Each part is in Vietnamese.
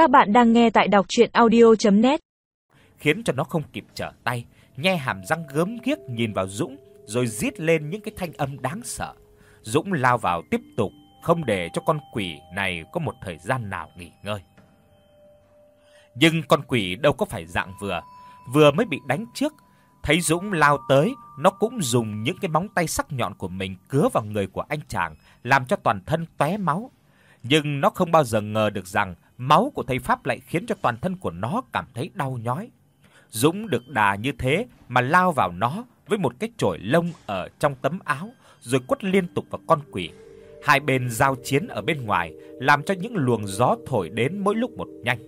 Các bạn đang nghe tại đọc audio net Khiến cho nó không kịp trở tay, nhe hàm răng gớm ghiếc nhìn vào Dũng rồi rít lên những cái thanh âm đáng sợ. Dũng lao vào tiếp tục, không để cho con quỷ này có một thời gian nào nghỉ ngơi. Nhưng con quỷ đâu có phải dạng vừa, vừa mới bị đánh trước, thấy Dũng lao tới, nó cũng dùng những cái móng tay sắc nhọn của mình cứa vào người của anh chàng, làm cho toàn thân tóe máu. Nhưng nó không bao giờ ngờ được rằng máu của thầy pháp lại khiến cho toàn thân của nó cảm thấy đau nhói. Dũng được đà như thế mà lao vào nó với một cái chổi lông ở trong tấm áo, rồi quất liên tục vào con quỷ. Hai bên giao chiến ở bên ngoài, làm cho những luồng gió thổi đến mỗi lúc một nhanh.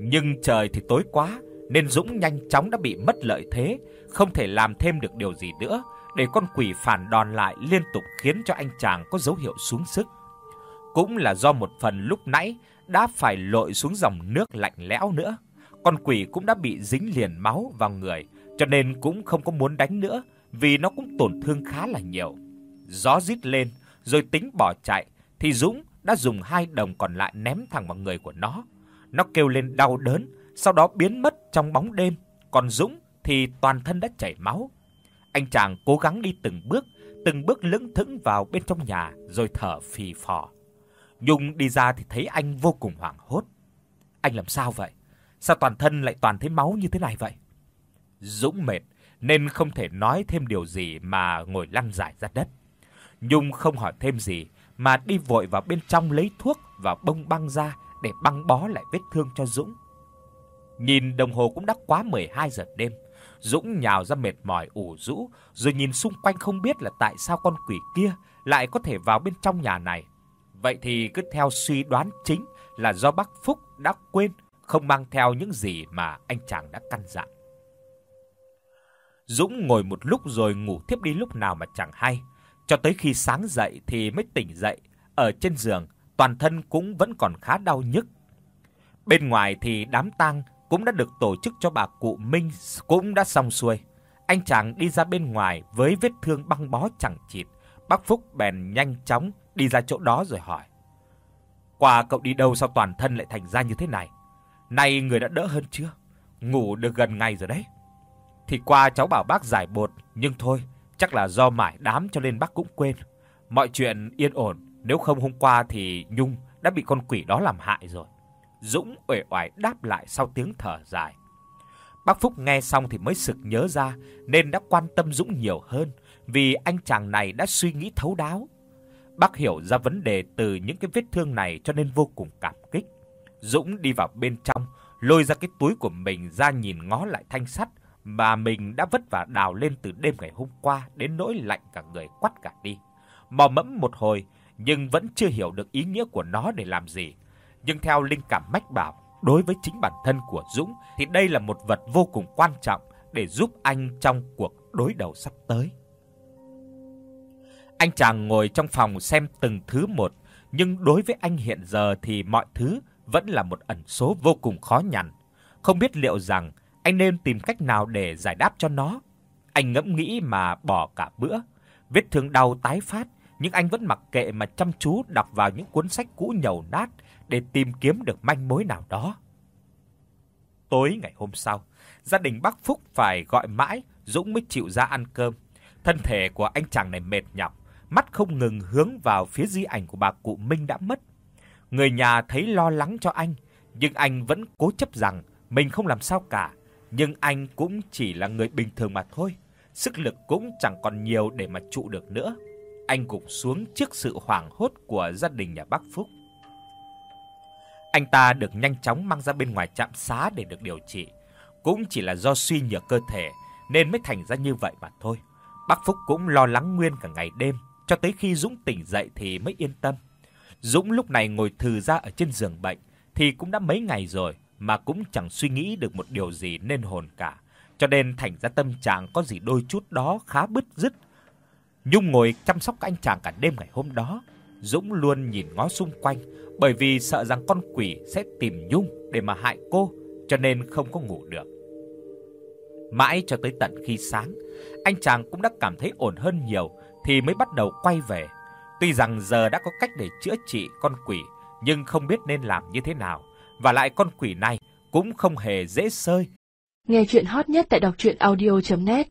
Nhưng trời thì tối quá, nên Dũng nhanh chóng đã bị mất lợi thế, không thể làm thêm được điều gì nữa, để con quỷ phản đòn lại liên tục khiến cho anh chàng có dấu hiệu xuống sức. Cũng là do một phần lúc nãy đã phải lội xuống dòng nước lạnh lẽo nữa, con quỷ cũng đã bị dính liền máu vào người, cho nên cũng không có muốn đánh nữa, vì nó cũng tổn thương khá là nhiều. Gió rít lên, rồi tính bỏ chạy thì Dũng đã dùng hai đồng còn lại ném thẳng vào người của nó. Nó kêu lên đau đớn, sau đó biến mất trong bóng đêm, còn Dũng thì toàn thân đã chảy máu. Anh chàng cố gắng đi từng bước, từng bước lững thững vào bên trong nhà rồi thở phì phò. Nhung đi ra thì thấy anh vô cùng hoảng hốt. Anh làm sao vậy? Sao toàn thân lại toàn thấy máu như thế này vậy? Dũng mệt nên không thể nói thêm điều gì mà ngồi lăn dài ra đất. Nhung không hỏi thêm gì mà đi vội vào bên trong lấy thuốc và bông băng ra để băng bó lại vết thương cho Dũng. Nhìn đồng hồ cũng đã quá 12 giờ đêm. Dũng nhào ra mệt mỏi ủ rũ, rồi nhìn xung quanh không biết là tại sao con quỷ kia lại có thể vào bên trong nhà này. Vậy thì cứ theo suy đoán chính là do bác Phúc đã quên không mang theo những gì mà anh chàng đã căn dặn. Dũng ngồi một lúc rồi ngủ thiếp đi lúc nào mà chẳng hay, cho tới khi sáng dậy thì mới tỉnh dậy, ở trên giường, toàn thân cũng vẫn còn khá đau nhức. Bên ngoài thì đám tang cũng đã được tổ chức cho bà cụ Minh cũng đã xong xuôi. Anh chàng đi ra bên ngoài với vết thương băng bó chẳng chịt, bác Phúc bèn nhanh chóng đi ra chỗ đó rồi hỏi: "Qua cậu đi đâu sao toàn thân lại thành ra như thế này? Nay người đã đỡ hơn chưa? Ngủ được gần ngày rồi đấy." Thì qua cháu bảo bác giải bột, nhưng thôi, chắc là do mải đám cho nên bác cũng quên. Mọi chuyện yên ổn, nếu không hôm qua thì Nhung đã bị con quỷ đó làm hại rồi. Dũng uể oải đáp lại sau tiếng thở dài. Bác Phúc nghe xong thì mới sực nhớ ra nên đã quan tâm Dũng nhiều hơn, vì anh chàng này đã suy nghĩ thấu đáo. Bác hiểu ra vấn đề từ những cái vết thương này cho nên vô cùng cảm kích. Dũng đi vào bên trong, lôi ra cái túi của mình ra nhìn ngó lại thanh sắt mà mình đã vất vả đào lên từ đêm ngày hôm qua đến nỗi lạnh cả người quắt cả đi. Mò mẫm một hồi nhưng vẫn chưa hiểu được ý nghĩa của nó để làm gì. Nhưng theo linh cảm mách bảo, đối với chính bản thân của Dũng thì đây là một vật vô cùng quan trọng để giúp anh trong cuộc đối đầu sắp tới. Anh chàng ngồi trong phòng xem từng thứ một, nhưng đối với anh hiện giờ thì mọi thứ vẫn là một ẩn số vô cùng khó nhằn. Không biết liệu rằng anh nên tìm cách nào để giải đáp cho nó. Anh ngẫm nghĩ mà bỏ cả bữa. Vết thương đau tái phát, nhưng anh vẫn mặc kệ mà chăm chú đọc vào những cuốn sách cũ nhầu nát để tìm kiếm được manh mối nào đó. Tối ngày hôm sau, gia đình bác Phúc phải gọi mãi Dũng mới chịu ra ăn cơm. Thân thể của anh chàng này mệt nhọc, mắt không ngừng hướng vào phía di ảnh của bà cụ Minh đã mất. Người nhà thấy lo lắng cho anh, nhưng anh vẫn cố chấp rằng mình không làm sao cả nhưng anh cũng chỉ là người bình thường mà thôi, sức lực cũng chẳng còn nhiều để mà trụ được nữa. Anh gục xuống trước sự hoảng hốt của gia đình nhà bác Phúc. Anh ta được nhanh chóng mang ra bên ngoài trạm xá để được điều trị, cũng chỉ là do suy nhược cơ thể nên mới thành ra như vậy mà thôi. Bác Phúc cũng lo lắng nguyên cả ngày đêm, cho tới khi Dũng tỉnh dậy thì mới yên tâm. Dũng lúc này ngồi thừ ra ở trên giường bệnh thì cũng đã mấy ngày rồi, mà cũng chẳng suy nghĩ được một điều gì nên hồn cả, cho nên thành ra tâm trạng có gì đôi chút đó khá bứt rứt. Nhung ngồi chăm sóc anh chàng cả đêm ngày hôm đó, Dũng luôn nhìn ngó xung quanh, bởi vì sợ rằng con quỷ sẽ tìm Nhung để mà hại cô, cho nên không có ngủ được. Mãi cho tới tận khi sáng, anh chàng cũng đã cảm thấy ổn hơn nhiều thì mới bắt đầu quay về. Tuy rằng giờ đã có cách để chữa trị con quỷ, nhưng không biết nên làm như thế nào và lại con quỷ này cũng không hề dễ sơi. Nghe truyện hot nhất tại doctruyenaudio.net